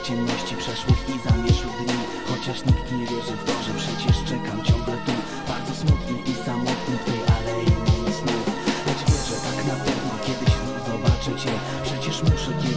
w ciemności przeszłych i zamierzchłych dni. Chociaż nikt nie wierzy w to, że przecież czekam ciągle tu. Bardzo smutny i samotny w tej alei mojej snu Lecz wierzę tak na pewno, kiedyś znów zobaczę cię. Przecież muszę kiedyś